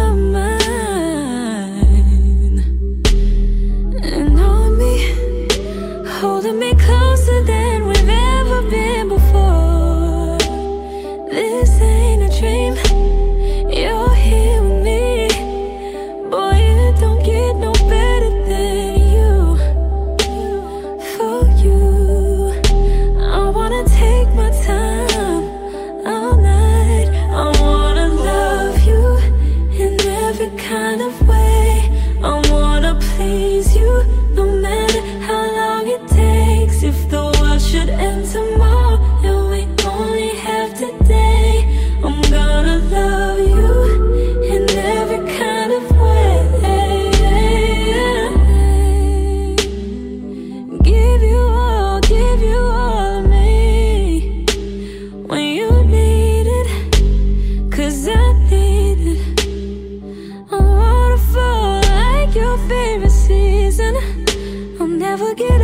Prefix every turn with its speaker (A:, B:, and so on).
A: my mind kind of way. never get